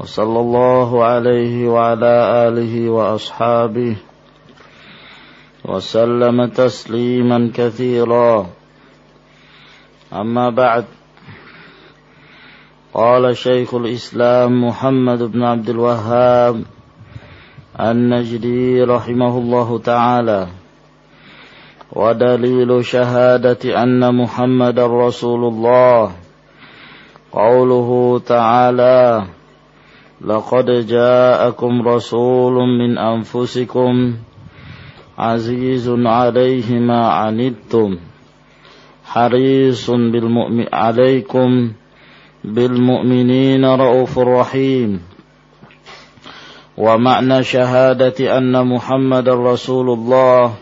وصلى الله عليه وعلى آله وأصحابه وسلم تسليما كثيرا. أما بعد قال شيخ الإسلام محمد بن عبد الوهاب النجدي رحمه الله تعالى ودليل شهادة أن محمد رسول الله قوله تعالى لقد جاءكم رسول من أنفسكم عزيز عليه ما عنتم حريص بالمؤمن عليكم بالمؤمنين رؤوف رحيم. ومعنى شهادة أن محمد رسول الله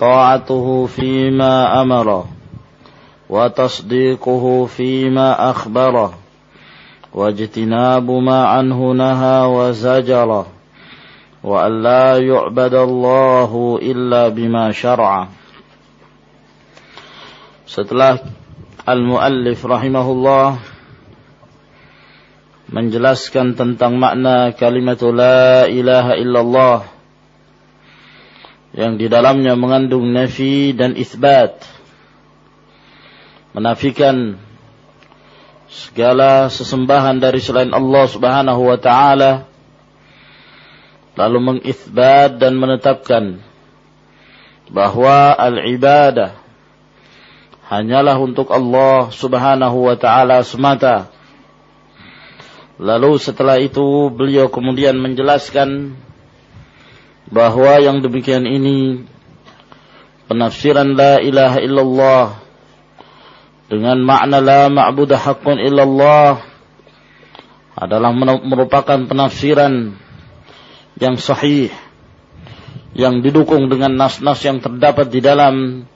طاعته فيما أمر وتصديقه فيما أخبر. واجتناب ما عنه نهى وزجر وأن لا يعبد الله إلا بما شرع Setelah Al-Muallif rahimahullah menjelaskan tentang makna kalimat la ilaha illallah yang di dalamnya mengandung nafi dan isbat menafikan segala sesembahan dari selain Allah Subhanahu wa taala lalu mengisbat dan menetapkan bahwa al-ibadah hanyalah untuk Allah Subhanahu wa taala semata. Lalu setelah itu beliau kemudian menjelaskan bahwa yang demikian ini penafsiran la ilaha illallah dengan makna la ma'budu haqqun illallah adalah merupakan penafsiran yang sahih yang didukung dengan nas-nas yang terdapat di dalam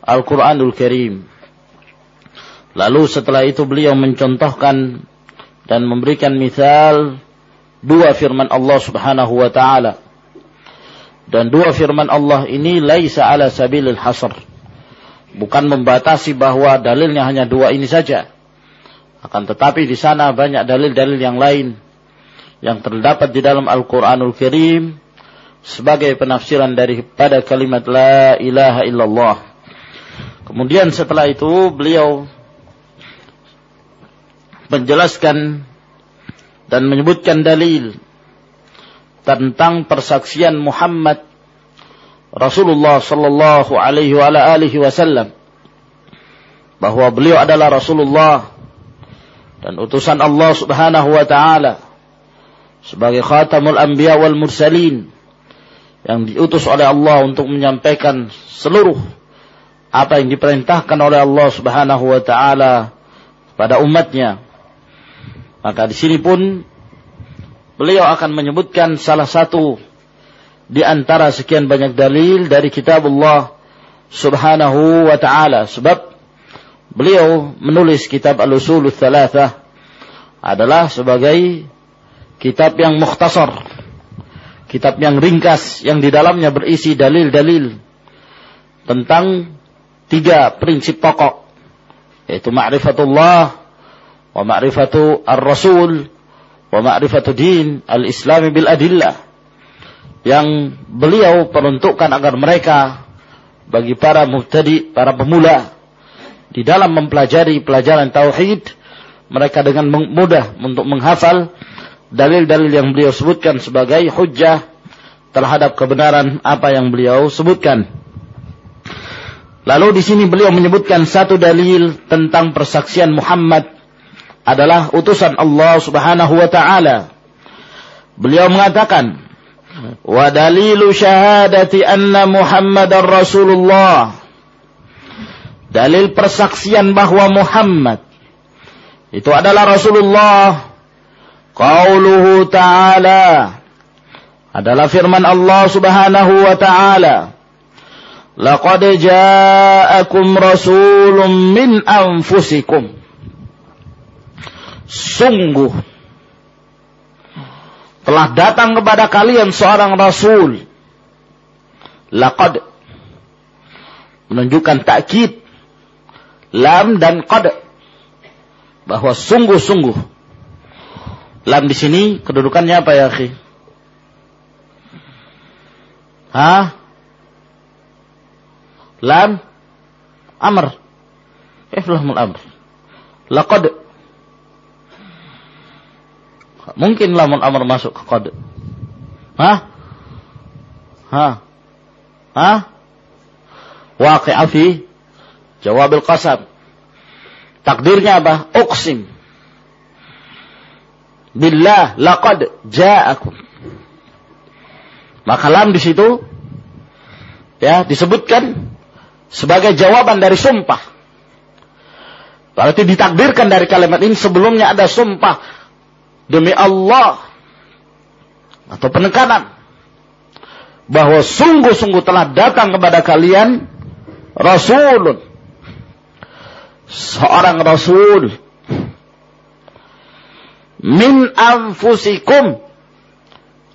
Al-Quranul Karim. Lalu setelah itu beliau mencontohkan dan memberikan misal dua firman Allah Subhanahu wa taala dan dua firman Allah ini laisa ala sabilil hasr. Bukan membatasi bahwa dalilnya hanya dua ini saja. Akan tetapi di sana banyak dalil-dalil yang lain yang terdapat di dalam Al-Qur'anul Karim sebagai penafsiran daripada kalimat la ilaha illallah. Kemudian setelah itu beliau menjelaskan dan menyebutkan dalil tentang persaksian Muhammad Rasulullah sallallahu alaihi wa alihi wasallam bahwa beliau adalah Rasulullah dan utusan Allah Subhanahu wa taala sebagai khatamul anbiya wal mursalin yang diutus oleh Allah untuk menyampaikan seluruh apa yang diperintahkan oleh Allah Subhanahu wa taala pada umatnya. Maka di sini pun beliau akan menyebutkan salah satu di antara sekian banyak dalil dari kitab Allah subhanahu wa ta'ala. Sebab beliau menulis kitab Al-Usul Thalathah adalah sebagai kitab yang mukhtasar. Kitab yang ringkas yang di dalamnya berisi dalil-dalil tentang tiga prinsip pokok yaitu ma'rifatullah wa ma'rifatu ar-rasul wa ma'rifatu din al-islami bil adillah yang beliau peruntukkan agar mereka bagi para mubtadi, para pemula di dalam mempelajari pelajaran tauhid mereka dengan mudah untuk menghafal dalil-dalil yang beliau sebutkan sebagai hujjah terhadap kebenaran apa yang beliau sebutkan. Lalu di sini beliau menyebutkan satu dalil tentang persaksian Muhammad adalah utusan Allah Subhanahu wa taala. Beliau mengatakan, "Wa dalilu anna Muhammadar Rasulullah." Dalil persaksian bahwa Muhammad Itu adalah Rasulullah. Qauluhu ta'ala. Adalah firman Allah subhanahu wa ta'ala. Laqad ja'akum rasulun min anfusikum. Sungguh. Telah datang kepada kalian seorang rasul. Laqad. Menunjukkan takkid. Lam dan qad bahwa sungguh-sungguh lam di sini kedudukannya apa ya, akhi? Hah? Lam amr. Eh, lamul amr. Laqad Mungkin lamun amr masuk ke qad. Hah? Hah? Hah? Waqi'a fi jawabil qasam. Takdirnya apa? Uqsim. Billah laqad ja'akum. Maka lam di situ ya disebutkan sebagai jawaban dari sumpah. Berarti ditakdirkan dari kalimat ini sebelumnya ada sumpah demi Allah. Atau penekanan. Bahwa sungguh-sungguh telah datang kepada kalian Rasulun seorang rasul. Min anfusikum.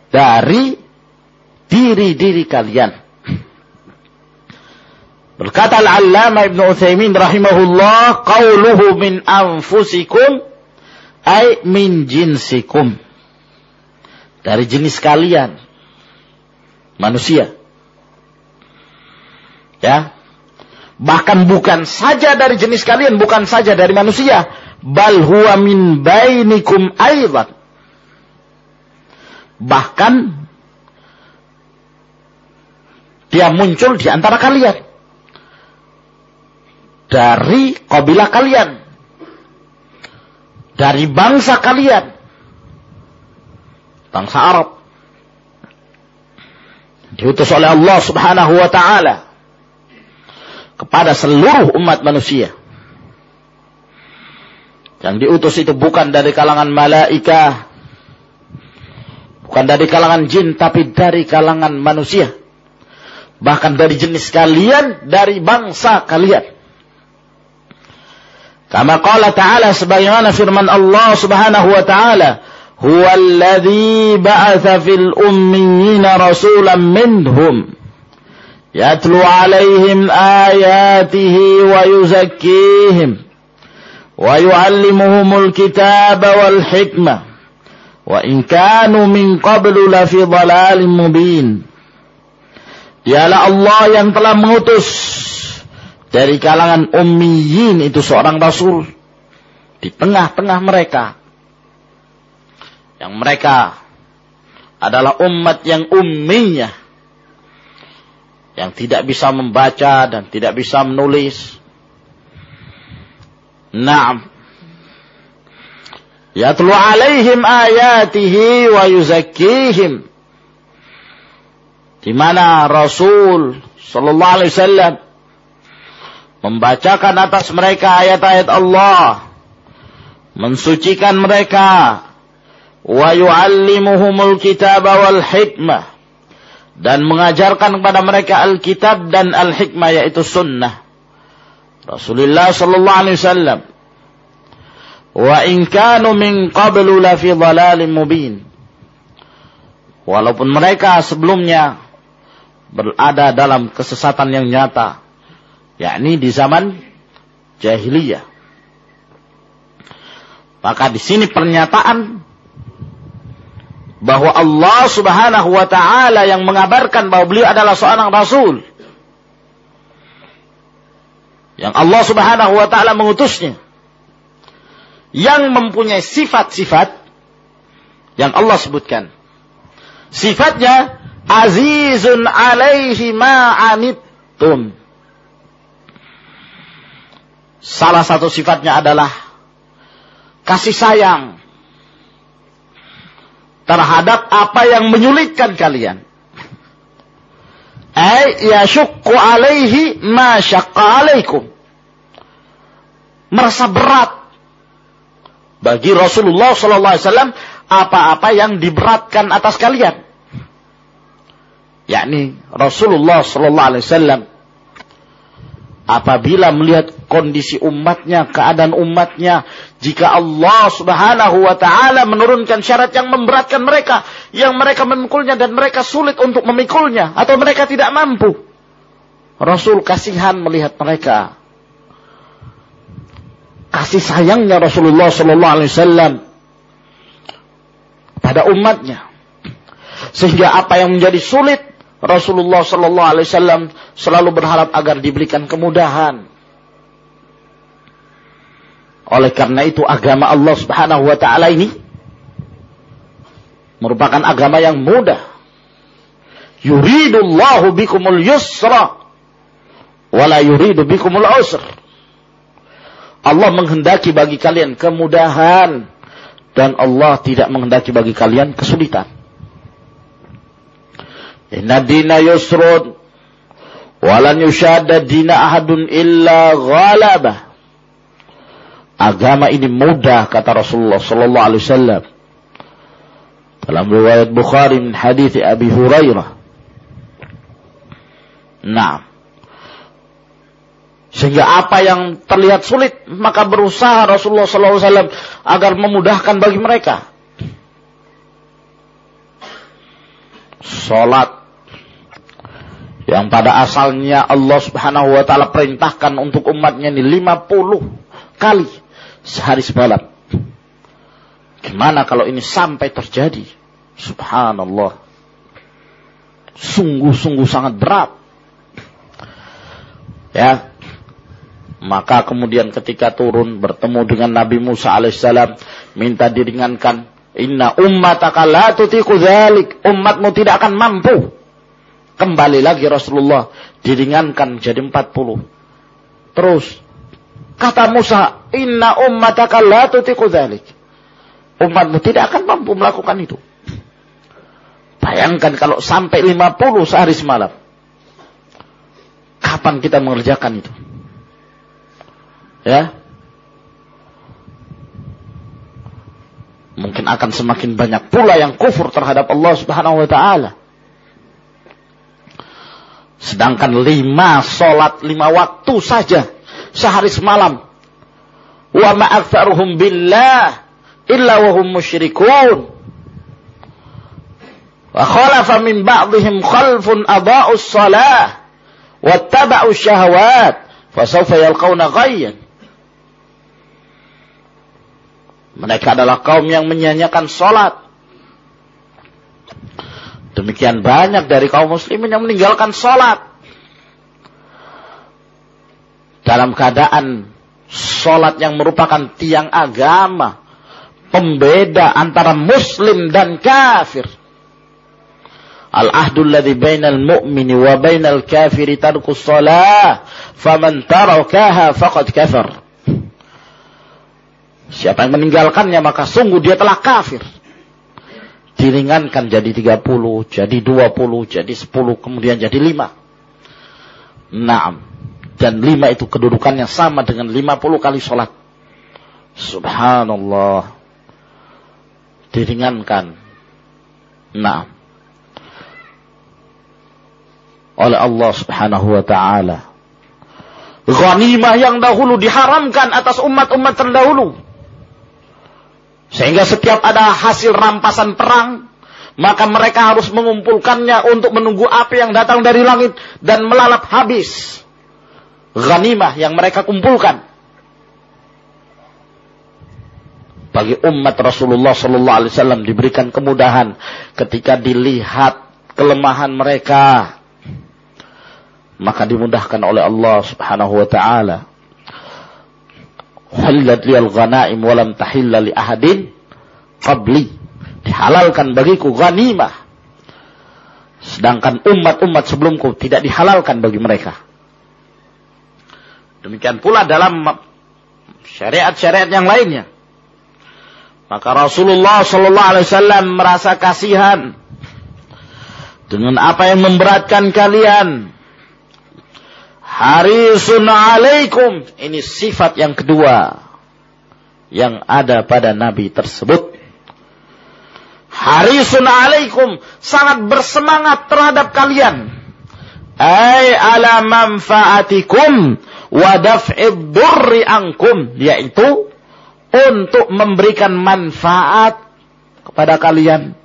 Dari diri-diri kalian. Berkata Al-Allama Ibn Uthaymin rahimahullah, qawluhu min anfusikum ay min jinsikum. Dari jenis kalian. Manusia. Ya, Bahkan bukan saja dari jenis kalian, bukan saja dari manusia. Bal huwa min bainikum aidan. Bahkan dia muncul di antara kalian. Dari kabilah kalian. Dari bangsa kalian. Bangsa Arab. Diutus oleh Allah subhanahu wa ta'ala kepada seluruh umat manusia. Yang diutus itu bukan dari kalangan malaika, bukan dari kalangan jin, tapi dari kalangan manusia. Bahkan dari jenis kalian, dari bangsa kalian. Kama qala ta'ala sebagaimana firman Allah subhanahu wa ta'ala. Huwa alladhi ba'atha fil ummiyina rasulan minhum يتلو عليهم آياته ويزكيهم ويعلمهم الكتاب والحكمة وإن كانوا من قبل لفي ضلال مبين Dialah Allah yang telah mengutus dari kalangan ummiyin itu seorang rasul di tengah-tengah mereka. Yang mereka adalah umat yang ummiyah yang tidak bisa membaca dan tidak bisa menulis. Naam. Yatlu alaihim ayatihi wa yuzakkihim. Di mana Rasul sallallahu alaihi wasallam membacakan atas mereka ayat-ayat Allah, mensucikan mereka, wa yu'allimuhumul kitab wal hikmah dan mengajarkan kepada mereka Alkitab dan Al-Hikmah yaitu sunnah. Rasulullah sallallahu alaihi wasallam. Wa in kanu min qablu la fi dhalalin mubin. Walaupun mereka sebelumnya berada dalam kesesatan yang nyata, yakni di zaman jahiliyah. Maka di sini pernyataan bahwa Allah Subhanahu wa taala yang mengabarkan bahwa beliau adalah seorang rasul. Yang Allah Subhanahu wa taala mengutusnya. Yang mempunyai sifat-sifat yang Allah sebutkan. Sifatnya azizun alaihi ma'anittum. Salah satu sifatnya adalah kasih sayang terhadap apa yang menyulitkan kalian. Ay yashukku alaihi ma syaqqa alaikum. Merasa berat bagi Rasulullah sallallahu alaihi wasallam apa-apa yang diberatkan atas kalian. Yakni Rasulullah sallallahu alaihi wasallam apabila melihat kondisi umatnya, keadaan umatnya, jika Allah Subhanahu wa taala menurunkan syarat yang memberatkan mereka, yang mereka memikulnya dan mereka sulit untuk memikulnya atau mereka tidak mampu. Rasul kasihan melihat mereka. Kasih sayangnya Rasulullah sallallahu alaihi wasallam pada umatnya. Sehingga apa yang menjadi sulit Rasulullah Sallallahu Alaihi Wasallam selalu berharap agar diberikan kemudahan. Oleh karena itu agama Allah Subhanahu Wa Taala ini merupakan agama yang mudah. Yuridullahu bikumul yusra wala yuridu bikumul usr. Allah menghendaki bagi kalian kemudahan dan Allah tidak menghendaki bagi kalian kesulitan. Inna dina yusrun. Walan yushadda dina ahadun illa ghalabah. Agama ini mudah kata Rasulullah sallallahu alaihi wasallam. Dalam riwayat Bukhari min hadis Abi Hurairah. Nah. Sehingga apa yang terlihat sulit, maka berusaha Rasulullah SAW agar memudahkan bagi mereka. Salat yang pada asalnya Allah Subhanahu wa taala perintahkan untuk umatnya ini 50 kali sehari semalam. Gimana kalau ini sampai terjadi? Subhanallah. Sungguh-sungguh sangat berat. Ya. Maka kemudian ketika turun bertemu dengan Nabi Musa alaihissalam minta diringankan, "Inna ummataka la tutiqu dzalik." Umatmu tidak akan mampu Kembali lagi Rasulullah diringankan jadi 40. Terus kata Musa, "Inna ummataka la tutiqu dzalik." Umatmu tidak akan mampu melakukan itu. Bayangkan kalau sampai 50 sehari semalam. Kapan kita mengerjakan itu? Ya. Mungkin akan semakin banyak pula yang kufur terhadap Allah Subhanahu wa taala. Sedangkan lima solat lima waktu saja sehari semalam. Wa ma'aktsaruhum billah illa wa hum musyrikun. Wa khalafa min ba'dihim khalfun adha'us salah wattaba'u syahawat fasawfa yalqawna ghayyan. Mereka adalah kaum yang menyanyikan salat Demikian banyak dari kaum muslimin yang meninggalkan sholat. Dalam keadaan sholat yang merupakan tiang agama. Pembeda antara muslim dan kafir. Al-ahdu alladhi bainal mu'mini wa bainal kafiri tarku salah. Faman tarakaha faqad kafir. Siapa yang meninggalkannya maka sungguh dia telah kafir diringankan jadi 30, jadi 20, jadi 10, kemudian jadi 5. Naam. Dan 5 itu kedudukannya sama dengan 50 kali sholat. Subhanallah. Diringankan. Naam. Oleh Allah subhanahu wa ta'ala. Ghanimah yang dahulu diharamkan atas umat-umat terdahulu sehingga setiap ada hasil rampasan perang, maka mereka harus mengumpulkannya untuk menunggu api yang datang dari langit dan melalap habis ghanimah yang mereka kumpulkan. Bagi umat Rasulullah Sallallahu Alaihi Wasallam diberikan kemudahan ketika dilihat kelemahan mereka, maka dimudahkan oleh Allah Subhanahu Wa Taala Halat liyal ghanaim walam tahilla li ahadin qabli. Dihalalkan bagiku ghanimah. Sedangkan umat-umat sebelumku tidak dihalalkan bagi mereka. Demikian pula dalam syariat-syariat yang lainnya. Maka Rasulullah Sallallahu Alaihi Wasallam merasa kasihan dengan apa yang memberatkan kalian harisun alaikum. Ini sifat yang kedua. yang ada pada nabi tersebut. Harisun alaikum sangat bersemangat terhadap kalian. Ay ala manfaatikum wa daf'id durri ankum yaitu untuk memberikan manfaat kepada kalian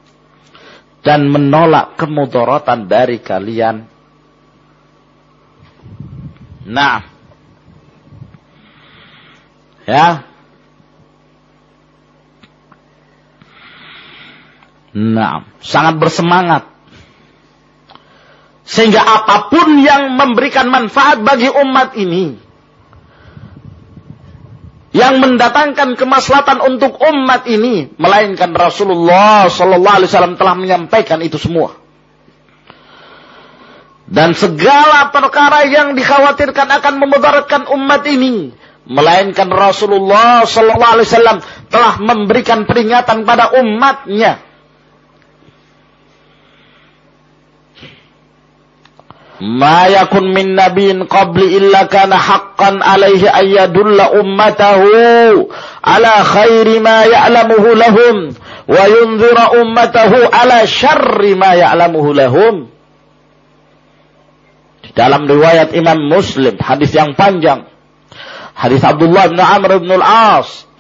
dan menolak kemudaratan dari kalian. Nah. Ya. Nah, sangat bersemangat. Sehingga apa pun yang memberikan manfaat bagi umat ini, yang mendatangkan kemaslahatan untuk umat ini melainkan Rasulullah sallallahu alaihi wasallam telah menyampaikan itu semua dan segala perkara yang dikhawatirkan akan memudaratkan umat ini melainkan Rasulullah sallallahu alaihi wasallam telah memberikan peringatan pada umatnya. Ma yakun min nabiyyin qabli illa kana haqqan alaihi ayyadulla ummatahu ala khairi ma ya'lamuhu lahum wa yunzira ummatahu ala syarri ma ya'lamuhu lahum dalam riwayat Imam Muslim hadis yang panjang. Hadis Abdullah bin Amr bin Al-As.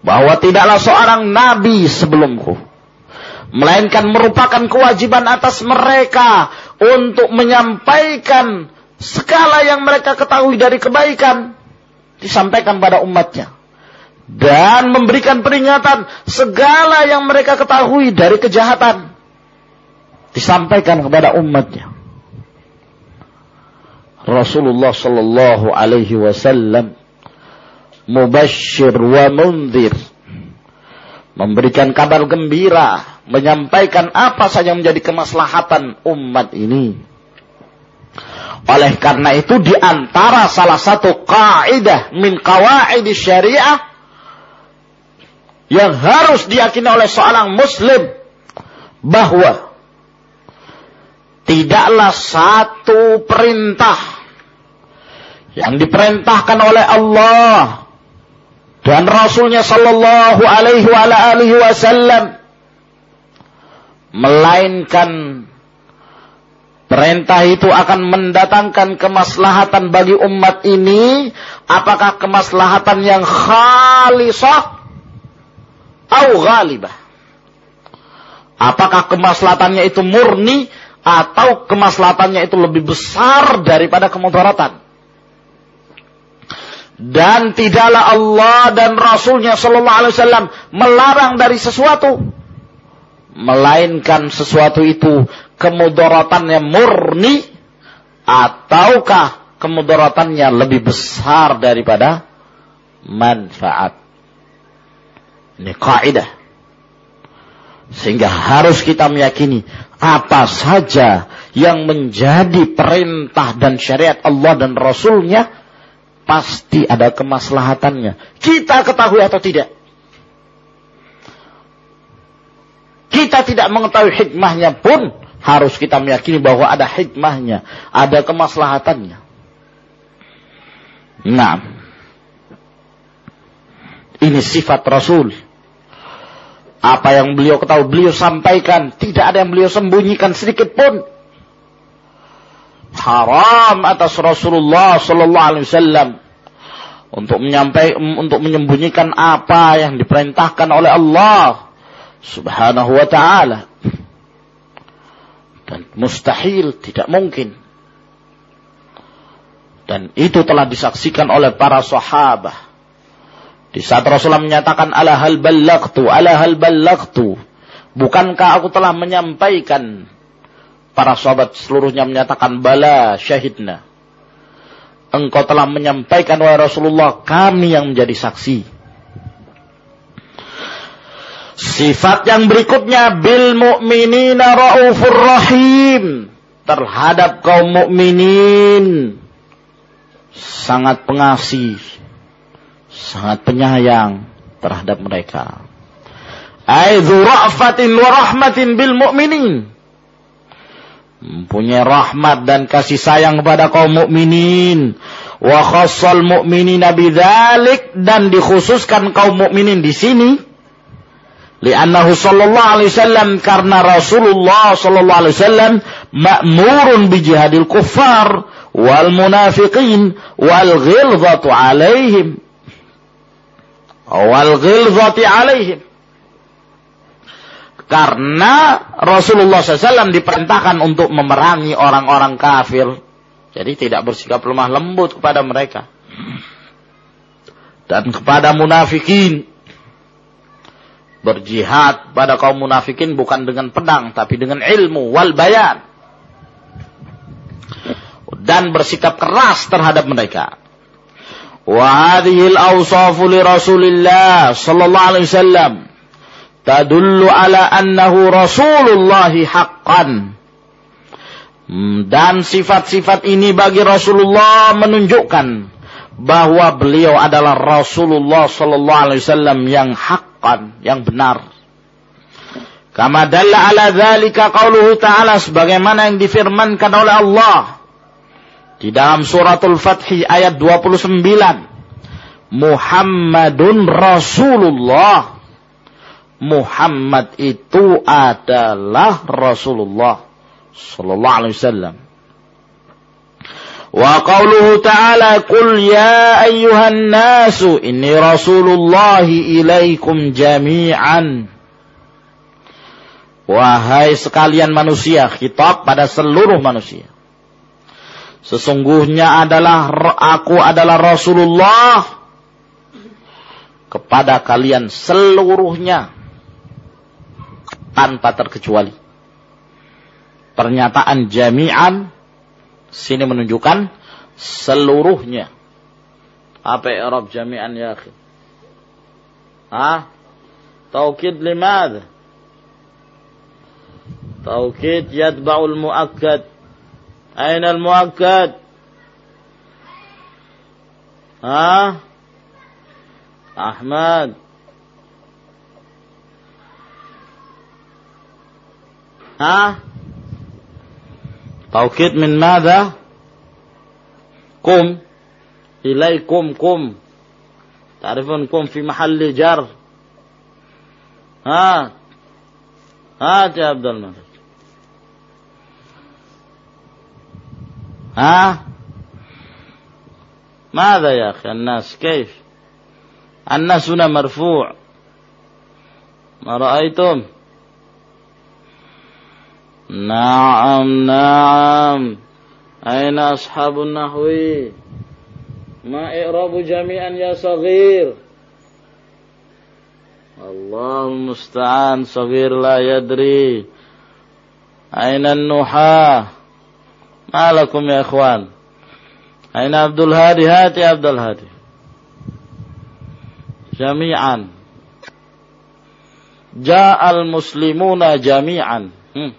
Bahwa tidaklah seorang nabi sebelumku melainkan merupakan kewajiban atas mereka untuk menyampaikan skala yang mereka ketahui dari kebaikan disampaikan pada umatnya. Dan memberikan peringatan segala yang mereka ketahui dari kejahatan disampaikan kepada umatnya Rasulullah sallallahu alaihi wasallam mubashir wa munzir memberikan kabar gembira menyampaikan apa saja menjadi kemaslahatan umat ini. Oleh karena itu di antara salah satu kaidah min kawaid syariah yang harus diyakini oleh seorang muslim bahwa tidaklah satu perintah yang diperintahkan oleh Allah dan Rasulnya Sallallahu Alaihi Wasallam. Melainkan perintah itu akan mendatangkan kemaslahatan bagi umat ini. Apakah kemaslahatan yang khalisah atau ghalibah? Apakah kemaslahatannya itu murni atau kemaslahatannya itu lebih besar daripada kemudaratan dan tidaklah Allah dan Rasulnya Shallallahu Alaihi Wasallam melarang dari sesuatu melainkan sesuatu itu kemudaratannya murni ataukah kemudaratannya lebih besar daripada manfaat. Ini kaidah. Sehingga harus kita meyakini apa saja yang menjadi perintah dan syariat Allah dan Rasulnya pasti ada kemaslahatannya. Kita ketahui atau tidak. kita tidak mengetahui hikmahnya pun harus kita meyakini bahwa ada hikmahnya, ada kemaslahatannya. Nah, ini sifat Rasul. Apa yang beliau ketahui, beliau sampaikan. Tidak ada yang beliau sembunyikan sedikit pun. Haram atas Rasulullah Sallallahu Alaihi Wasallam untuk menyampaikan, untuk menyembunyikan apa yang diperintahkan oleh Allah subhanahu wa ta'ala. Dan mustahil, tidak mungkin. Dan itu telah disaksikan oleh para sahabat. Di saat Rasulullah menyatakan, ala hal ballaktu, ala hal ballaktu. Bukankah aku telah menyampaikan? Para sahabat seluruhnya menyatakan, bala syahidna. Engkau telah menyampaikan, wahai Rasulullah, kami yang menjadi saksi. Sifat yang berikutnya bil mu'minina raufur rahim terhadap kaum mukminin sangat pengasih, sangat penyayang terhadap mereka. Aidzu ra'fatin wa rahmatin bil mu'minin. Mempunyai rahmat dan kasih sayang kepada kaum mukminin. Wa khassal mu'minina bidzalik dan dikhususkan kaum mukminin di sini. Li'annahu sallallahu alaihi wasallam karena Rasulullah sallallahu alaihi wasallam ma'murun bi jihadil kuffar wal munafiqin wal ghilzatu alaihim. Wal ghilzati alaihim karena Rasulullah SAW diperintahkan untuk memerangi orang-orang kafir jadi tidak bersikap lemah lembut kepada mereka. Dan kepada munafikin. Berjihad pada kaum munafikin bukan dengan pedang, tapi dengan ilmu wal bayan. Dan bersikap keras terhadap mereka. Wa hadhihi al-awsafu li Rasulillah sallallahu alaihi wasallam tadullu ala annahu Rasulullah haqqan Hmm, dan sifat-sifat ini bagi Rasulullah menunjukkan bahwa beliau adalah Rasulullah sallallahu alaihi wasallam yang hakkan, yang benar. Kama dalla ala dzalika qauluhu ta'ala sebagaimana yang difirmankan oleh Allah di dalam suratul Fath ayat 29. Muhammadun Rasulullah. Muhammad itu adalah Rasulullah sallallahu alaihi wasallam. Wa qauluhu ta'ala qul ya ayyuhan nasu inni rasulullahi ilaikum jami'an. Wahai sekalian manusia, kitab pada seluruh manusia. Sesungguhnya adalah aku adalah Rasulullah kepada kalian seluruhnya tanpa terkecuali pernyataan jami'an sini menunjukkan seluruhnya. Apa i'rab jami'an ya akhi? Ha? Taukid limad? Taukid yatba'ul muakkad. Aina al-muakkad? Ha? Ahmad. Ha? توكيد من ماذا؟ قم. إليكم قم. تعرفون قم في محل جر. ها؟ هات يا عبد الملك. ها؟ ماذا يا أخي الناس؟ كيف؟ الناس هنا مرفوع. ما رأيتم؟ نعم نعم أين أصحاب النحو ما إعراب جميعا يا صغير الله المستعان صغير لا يدري أين النحاة ما لكم يا إخوان أين عبد الهادي هات يا عبد الهادي جميعا جاء المسلمون جميعا هم.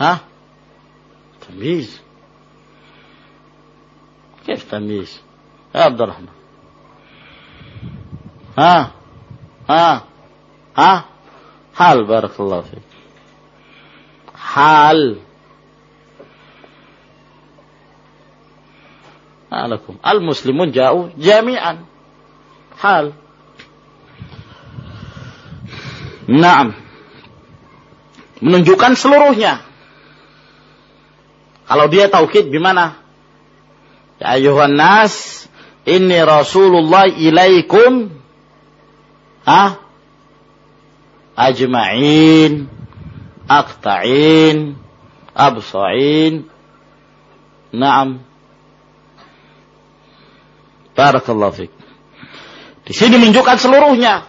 ها تمييز كيف تمييز يا عبد الرحمن ها ها ها حال بارك الله فيك حال ما لكم المسلمون جاءوا جميعا حال نعم menunjukkan seluruhnya Kalau dia tauhid gimana? Ya ayuhan nas, inni Rasulullah ilaikum ha? ajma'in, aqta'in, absa'in. Naam. Barakallahu fik. Di sini menunjukkan seluruhnya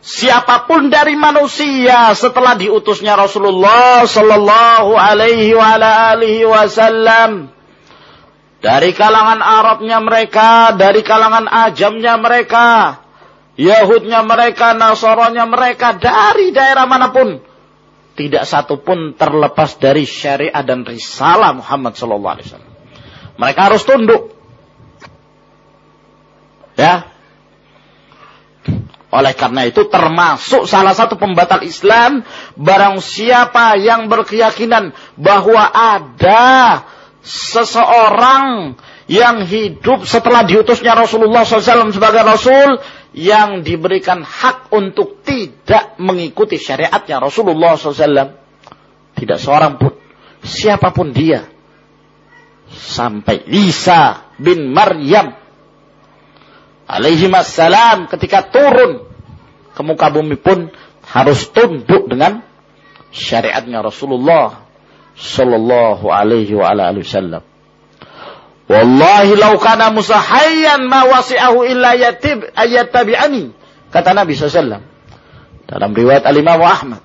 siapa pun dari manusia setelah diutusnya Rasulullah sallallahu alaihi wa alihi wasallam dari kalangan Arabnya mereka, dari kalangan ajamnya mereka, Yahudnya mereka, Nasoronya mereka, dari daerah mana pun. Tidak satu pun terlepas dari syariat dan risalah Muhammad Sallallahu Alaihi Wasallam. Mereka harus tunduk. Ya, Oleh karena itu termasuk salah satu pembatal Islam barang siapa yang berkeyakinan bahwa ada seseorang yang hidup setelah diutusnya Rasulullah SAW sebagai Rasul yang diberikan hak untuk tidak mengikuti syariatnya Rasulullah SAW. Tidak seorang pun, siapa pun dia. Sampai Isa bin Maryam alaihi salam ketika turun ke muka bumi pun harus tunduk dengan syariatnya Rasulullah sallallahu alaihi wa ala alihi wasallam. Wallahi law kana Musa hayyan ma wasi'ahu illa yatib ayattabi'ani. Kata Nabi SAW. Dalam riwayat Al-Imam Ahmad.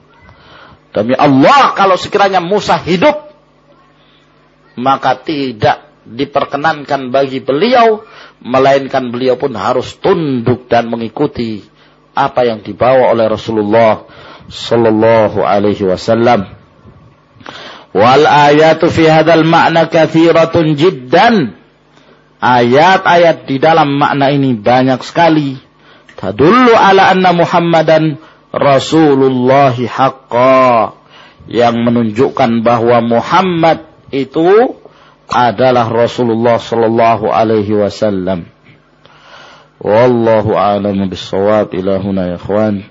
Demi Allah kalau sekiranya Musa hidup. Maka tidak diperkenankan bagi beliau melainkan beliau pun harus tunduk dan mengikuti apa yang dibawa oleh Rasulullah sallallahu alaihi wasallam. Wal ayatu fi hadzal ma'na katsiratun jiddan. Ayat-ayat di dalam makna ini banyak sekali. Tadullu ala anna Muhammadan Rasulullah haqqa. Yang menunjukkan bahwa Muhammad itu adalah Rasulullah sallallahu alaihi wasallam. Wallahu a'lamu bis-shawab ila huna ya ikhwan.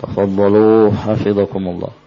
Tafaddalu hafizakumullah.